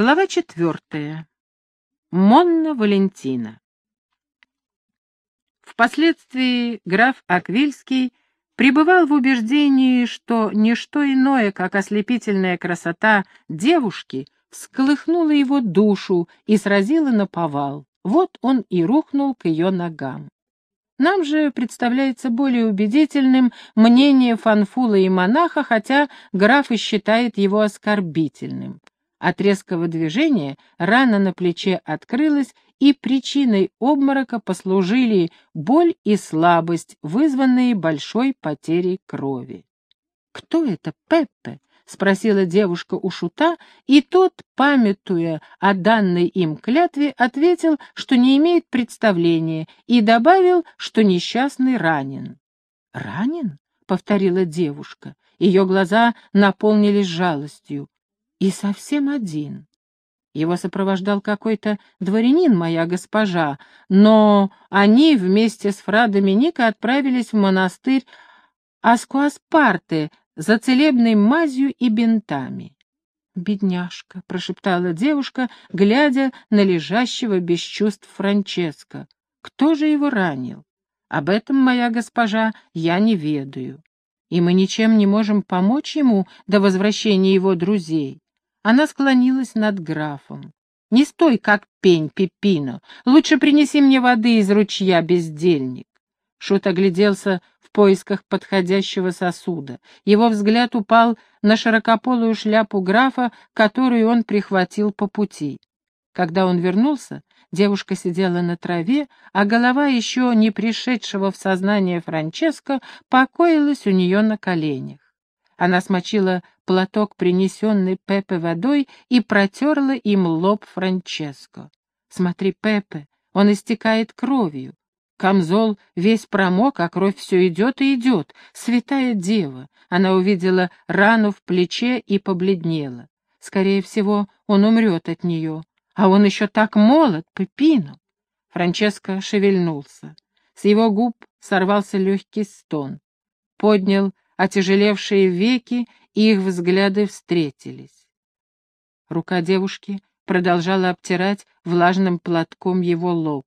Глава четвертая. Монна Валентина. Впоследствии граф Аквильский пребывал в убеждении, что ничто иное, как ослепительная красота девушки, всколыхнула его душу и сразила на повал. Вот он и рухнул к ее ногам. Нам же представляется более убедительным мнение Фанфула и монаха, хотя граф и считает его оскорбительным. От резкого движения рана на плече открылась, и причиной обморока послужили боль и слабость, вызванные большой потерей крови. «Кто это, Пеппе?» — спросила девушка у шута, и тот, памятуя о данной им клятве, ответил, что не имеет представления, и добавил, что несчастный ранен. «Ранен?» — повторила девушка. Ее глаза наполнились жалостью и совсем один. Его сопровождал какой-то дворянин, моя госпожа, но они вместе с фра Доминика отправились в монастырь Аскуаспарте за целебной мазью и бинтами. «Бедняжка», — прошептала девушка, глядя на лежащего без чувств Франческо. «Кто же его ранил? Об этом, моя госпожа, я не ведаю. И мы ничем не можем помочь ему до возвращения его друзей. Она склонилась над графом. «Не стой, как пень, Пепино. Лучше принеси мне воды из ручья, бездельник». Шут огляделся в поисках подходящего сосуда. Его взгляд упал на широкополую шляпу графа, которую он прихватил по пути. Когда он вернулся, девушка сидела на траве, а голова еще не пришедшего в сознание Франческо покоилась у нее на коленях. Она смочила платок, принесенный Пепе водой, и протерла им лоб Франческо. «Смотри, Пепе, он истекает кровью. Камзол весь промок, а кровь все идет и идет. Святая дева!» Она увидела рану в плече и побледнела. Скорее всего, он умрет от нее. А он еще так молод, Пепину. Франческо шевельнулся. С его губ сорвался легкий стон. Поднял отяжелевшие веки, их взгляды встретились. Рука девушки продолжала обтирать влажным платком его лоб.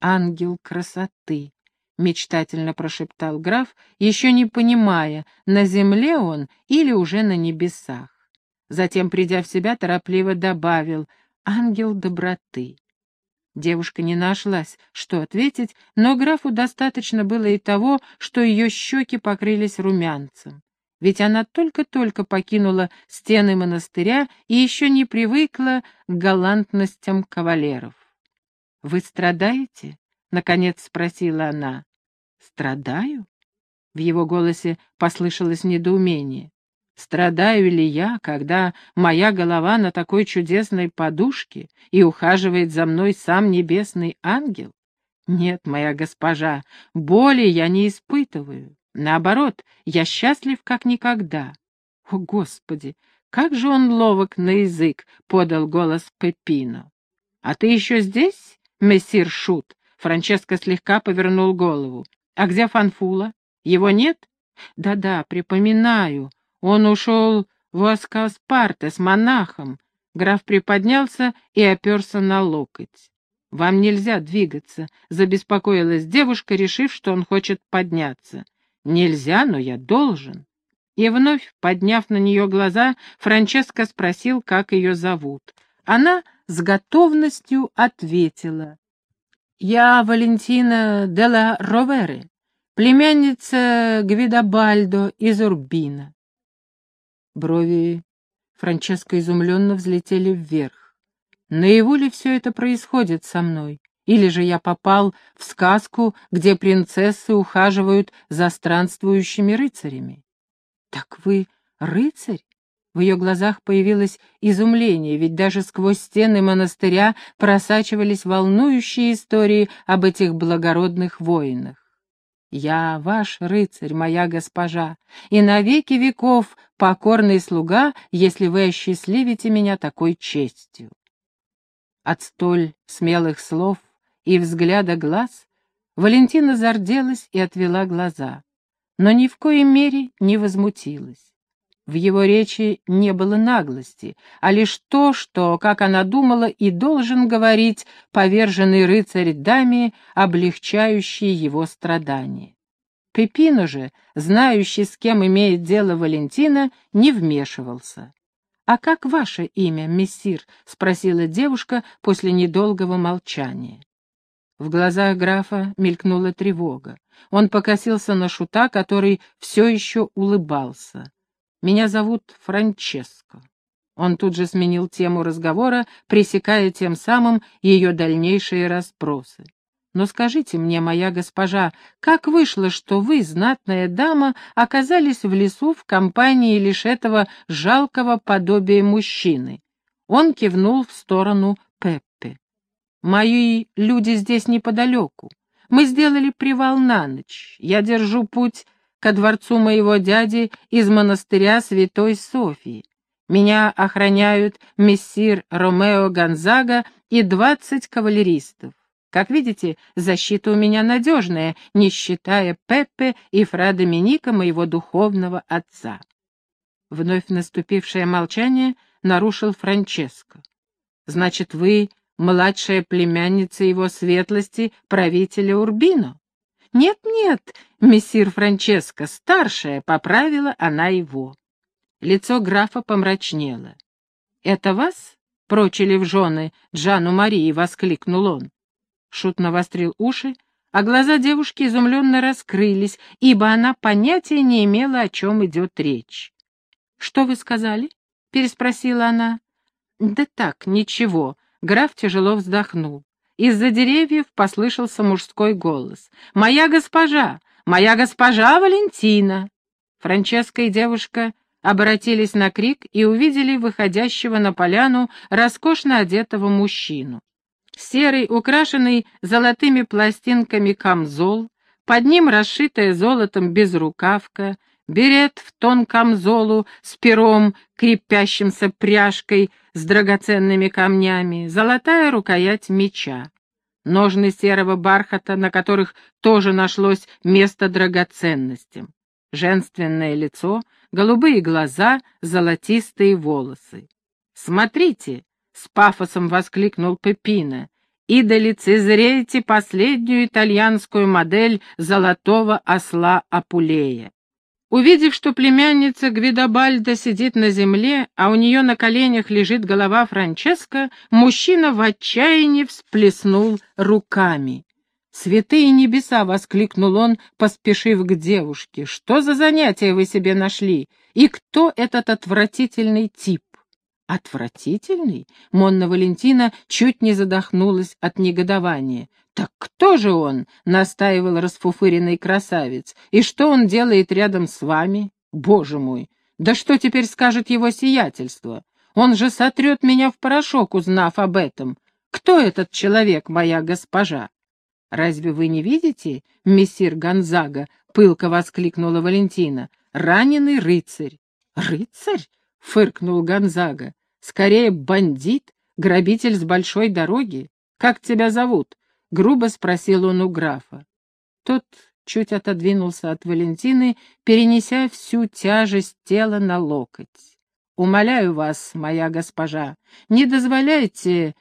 «Ангел красоты!» — мечтательно прошептал граф, еще не понимая, на земле он или уже на небесах. Затем, придя в себя, торопливо добавил «ангел доброты». Девушка не нашлась, что ответить, но графу достаточно было и того, что ее щеки покрылись румянцем. Ведь она только-только покинула стены монастыря и еще не привыкла к галантностям кавалеров. «Вы страдаете?» — наконец спросила она. «Страдаю?» В его голосе послышалось недоумение. Страдаю ли я, когда моя голова на такой чудесной подушке и ухаживает за мной сам небесный ангел? Нет, моя госпожа, боли я не испытываю. Наоборот, я счастлив как никогда. О, Господи, как же он ловок на язык, — подал голос Пепино. А ты еще здесь, мессир Шут? Франческо слегка повернул голову. А где Фанфула? Его нет? Да-да, припоминаю. Он ушел в Аскаспарте с монахом. Граф приподнялся и оперся на локоть. «Вам нельзя двигаться», — забеспокоилась девушка, решив, что он хочет подняться. «Нельзя, но я должен». И вновь, подняв на нее глаза, Франческо спросил, как ее зовут. Она с готовностью ответила. «Я Валентина де ла Ровере, племянница Гвидобальдо из Урбина. Брови Франческо изумленно взлетели вверх. Наяву ли все это происходит со мной? Или же я попал в сказку, где принцессы ухаживают за странствующими рыцарями? Так вы рыцарь? В ее глазах появилось изумление, ведь даже сквозь стены монастыря просачивались волнующие истории об этих благородных воинах. Я ваш рыцарь, моя госпожа, и на веки веков покорный слуга, если вы осчастливите меня такой честью. От столь смелых слов и взгляда глаз Валентина зарделась и отвела глаза, но ни в коей мере не возмутилась. В его речи не было наглости, а лишь то, что, как она думала, и должен говорить поверженный рыцарь даме, облегчающий его страдания. Пепино же, знающий, с кем имеет дело Валентина, не вмешивался. «А как ваше имя, мессир?» — спросила девушка после недолгого молчания. В глазах графа мелькнула тревога. Он покосился на шута, который все еще улыбался. «Меня зовут Франческо». Он тут же сменил тему разговора, пресекая тем самым ее дальнейшие расспросы. «Но скажите мне, моя госпожа, как вышло, что вы, знатная дама, оказались в лесу в компании лишь этого жалкого подобия мужчины?» Он кивнул в сторону Пеппи. «Мои люди здесь неподалеку. Мы сделали привал на ночь. Я держу путь ко дворцу моего дяди из монастыря Святой Софии. Меня охраняют мессир Ромео Гонзага и двадцать кавалеристов. Как видите, защита у меня надежная, не считая Пеппе и фра Доминика, моего духовного отца. Вновь наступившее молчание нарушил Франческо. «Значит, вы младшая племянница его светлости, правителя Урбино?» «Нет-нет, мессир Франческо, старшая», — поправила она его. Лицо графа помрачнело. «Это вас прочили в жены Джану Марии?» — воскликнул он. Шут навострил уши, а глаза девушки изумленно раскрылись, ибо она понятия не имела, о чем идет речь. «Что вы сказали?» — переспросила она. «Да так, ничего», — граф тяжело вздохнул. Из-за деревьев послышался мужской голос. «Моя госпожа! Моя госпожа Валентина!» Франческа и девушка обратились на крик и увидели выходящего на поляну роскошно одетого мужчину. Серый, украшенный золотыми пластинками камзол, под ним расшитая золотом безрукавка, берет в тон камзолу с пером, крепящимся пряжкой с драгоценными камнями, золотая рукоять меча. Ножны серого бархата, на которых тоже нашлось место драгоценностям. Женственное лицо, голубые глаза, золотистые волосы. «Смотрите!» — с пафосом воскликнул Пепина. «И долицезрейте последнюю итальянскую модель золотого осла Апулея. Увидев, что племянница Гвидобальда сидит на земле, а у нее на коленях лежит голова Франческо, мужчина в отчаянии всплеснул руками. «Святые небеса!» — воскликнул он, поспешив к девушке. «Что за занятие вы себе нашли? И кто этот отвратительный тип?» «Отвратительный?» — Монна Валентина чуть не задохнулась от негодования. «Так кто же он?» — настаивал расфуфыренный красавец. «И что он делает рядом с вами? Боже мой! Да что теперь скажет его сиятельство? Он же сотрет меня в порошок, узнав об этом. Кто этот человек, моя госпожа?» «Разве вы не видите, мессир Гонзага?» — пылко воскликнула Валентина. «Раненый рыцарь». «Рыцарь?» — фыркнул Гонзага. «Скорее бандит, грабитель с большой дороги. Как тебя зовут?» — грубо спросил он у графа. Тот чуть отодвинулся от Валентины, перенеся всю тяжесть тела на локоть. «Умоляю вас, моя госпожа, не дозволяйте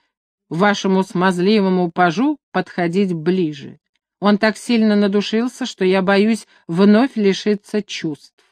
вашему смазливому пажу подходить ближе. Он так сильно надушился, что я боюсь вновь лишиться чувств».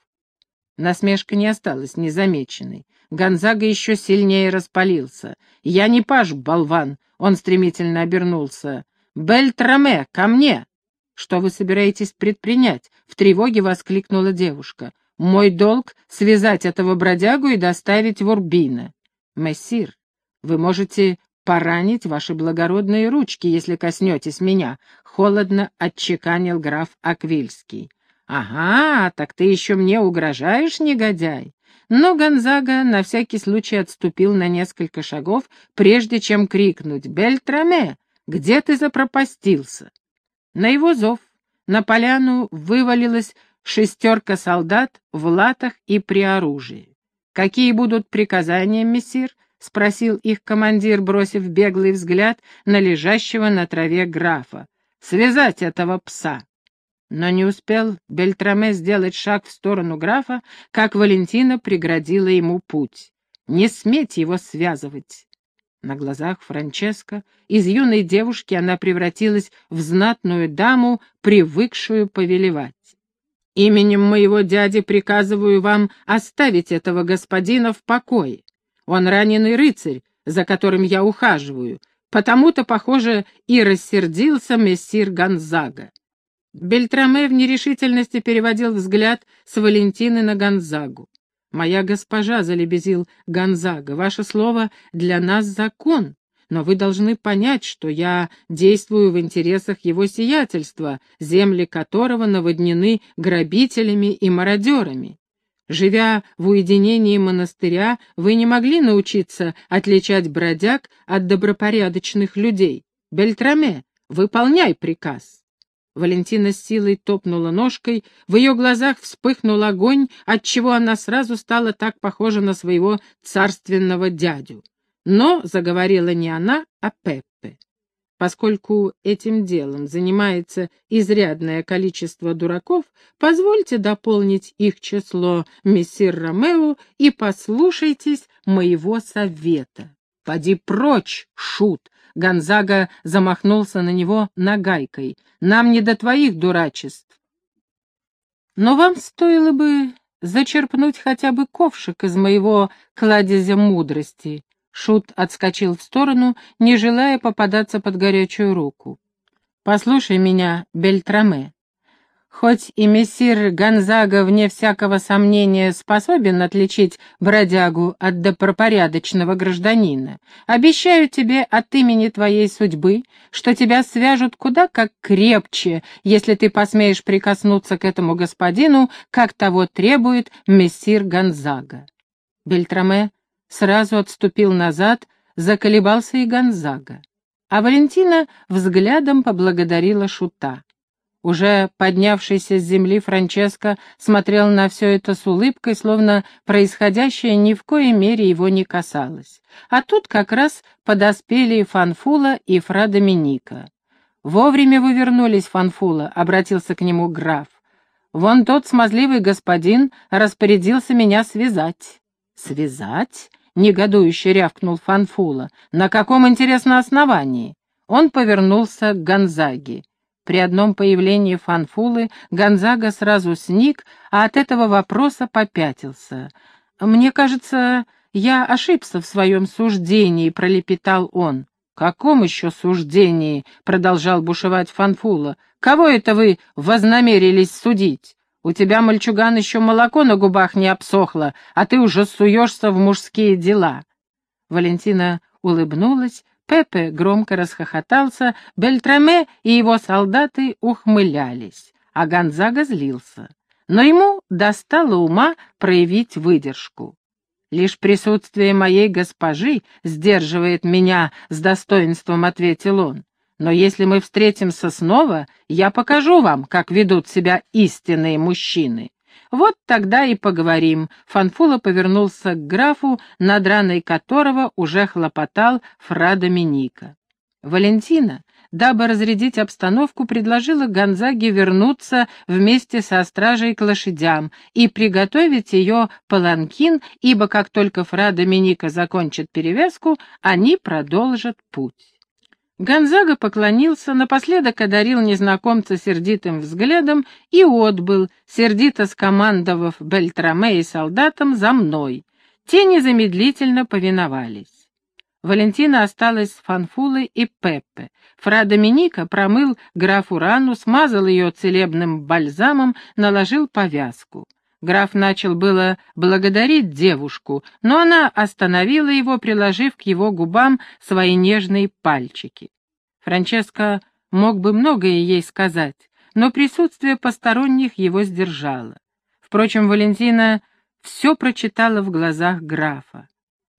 Насмешка не осталась незамеченной. Гонзага еще сильнее распалился. «Я не паж, болван!» — он стремительно обернулся. «Бельтраме, ко мне!» «Что вы собираетесь предпринять?» — в тревоге воскликнула девушка. «Мой долг — связать этого бродягу и доставить в Урбино». «Мессир, вы можете поранить ваши благородные ручки, если коснетесь меня», — холодно отчеканил граф Аквильский. «Ага, так ты еще мне угрожаешь, негодяй?» Но Гонзага на всякий случай отступил на несколько шагов, прежде чем крикнуть «Бельтраме!» Где ты запропастился?» На его зов на поляну вывалилась шестерка солдат в латах и при оружии. «Какие будут приказания, мессир?» — спросил их командир, бросив беглый взгляд на лежащего на траве графа. «Связать этого пса!» Но не успел Бельтраме сделать шаг в сторону графа, как Валентина преградила ему путь. «Не сметь его связывать!» На глазах Франческо из юной девушки она превратилась в знатную даму, привыкшую повелевать. «Именем моего дяди приказываю вам оставить этого господина в покое. Он раненый рыцарь, за которым я ухаживаю, потому-то, похоже, и рассердился мессир Гонзага. Бельтраме в нерешительности переводил взгляд с Валентины на Гонзагу. «Моя госпожа», — залебезил Гонзага, — «ваше слово для нас закон, но вы должны понять, что я действую в интересах его сиятельства, земли которого наводнены грабителями и мародерами. Живя в уединении монастыря, вы не могли научиться отличать бродяг от добропорядочных людей. Бельтраме, выполняй приказ». Валентина с силой топнула ножкой, в ее глазах вспыхнул огонь, отчего она сразу стала так похожа на своего царственного дядю. Но заговорила не она, а Пеппе. Поскольку этим делом занимается изрядное количество дураков, позвольте дополнить их число, мессир Ромео, и послушайтесь моего совета. «Поди прочь, шут!» Гонзага замахнулся на него нагайкой. «Нам не до твоих дурачеств». «Но вам стоило бы зачерпнуть хотя бы ковшик из моего кладезя мудрости». Шут отскочил в сторону, не желая попадаться под горячую руку. «Послушай меня, Бельтраме. Хоть и мессир Гонзага, вне всякого сомнения, способен отличить бродягу от добропорядочного гражданина, обещаю тебе от имени твоей судьбы, что тебя свяжут куда как крепче, если ты посмеешь прикоснуться к этому господину, как того требует мессир Гонзага. Бельтраме сразу отступил назад, заколебался и Гонзага. А Валентина взглядом поблагодарила Шута. Уже поднявшийся с земли Франческо смотрел на все это с улыбкой, словно происходящее ни в коей мере его не касалось. А тут как раз подоспели Фанфула и Фра Доминика. «Вовремя вы вернулись, Фанфула», — обратился к нему граф. «Вон тот смазливый господин распорядился меня связать». «Связать?» — негодующе рявкнул Фанфула. «На каком, интересно, основании?» Он повернулся к Гонзаге. При одном появлении Фанфулы Гонзага сразу сник, а от этого вопроса попятился. «Мне кажется, я ошибся в своем суждении», — пролепетал он. «Каком еще суждении?» — продолжал бушевать Фанфула. «Кого это вы вознамерились судить? У тебя, мальчуган, еще молоко на губах не обсохло, а ты уже суешься в мужские дела». Валентина улыбнулась, Пепе громко расхохотался, Бельтраме и его солдаты ухмылялись, а Гонзага злился. Но ему достало ума проявить выдержку. «Лишь присутствие моей госпожи сдерживает меня с достоинством», — ответил он. «Но если мы встретимся снова, я покажу вам, как ведут себя истинные мужчины. Вот тогда и поговорим. Фанфула повернулся к графу, над раной которого уже хлопотал фра Доминика. Валентина, дабы разрядить обстановку, предложила Гонзаге вернуться вместе со стражей к лошадям и приготовить ее паланкин, ибо как только фра Доминика закончит перевязку, они продолжат путь. Гонзага поклонился, напоследок одарил незнакомца сердитым взглядом и отбыл, сердито скомандовав Бельтраме и солдатам «за мной». Те незамедлительно повиновались. Валентина осталась с Фанфулой и Пеппе. Фра Доминика промыл графу рану, смазал ее целебным бальзамом, наложил повязку. Граф начал было благодарить девушку, но она остановила его, приложив к его губам свои нежные пальчики. Франческо мог бы многое ей сказать, но присутствие посторонних его сдержало. Впрочем, Валентина все прочитала в глазах графа.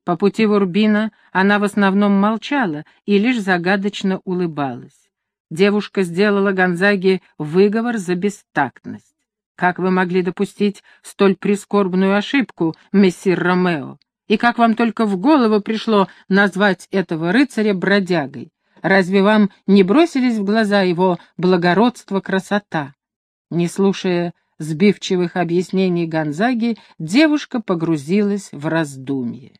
По пути в Урбино она в основном молчала и лишь загадочно улыбалась. Девушка сделала Гонзаге выговор за бестактность. Как вы могли допустить столь прискорбную ошибку, мессир Ромео? И как вам только в голову пришло назвать этого рыцаря бродягой? Разве вам не бросились в глаза его благородство, красота? Не слушая сбивчивых объяснений Гонзаги, девушка погрузилась в раздумье.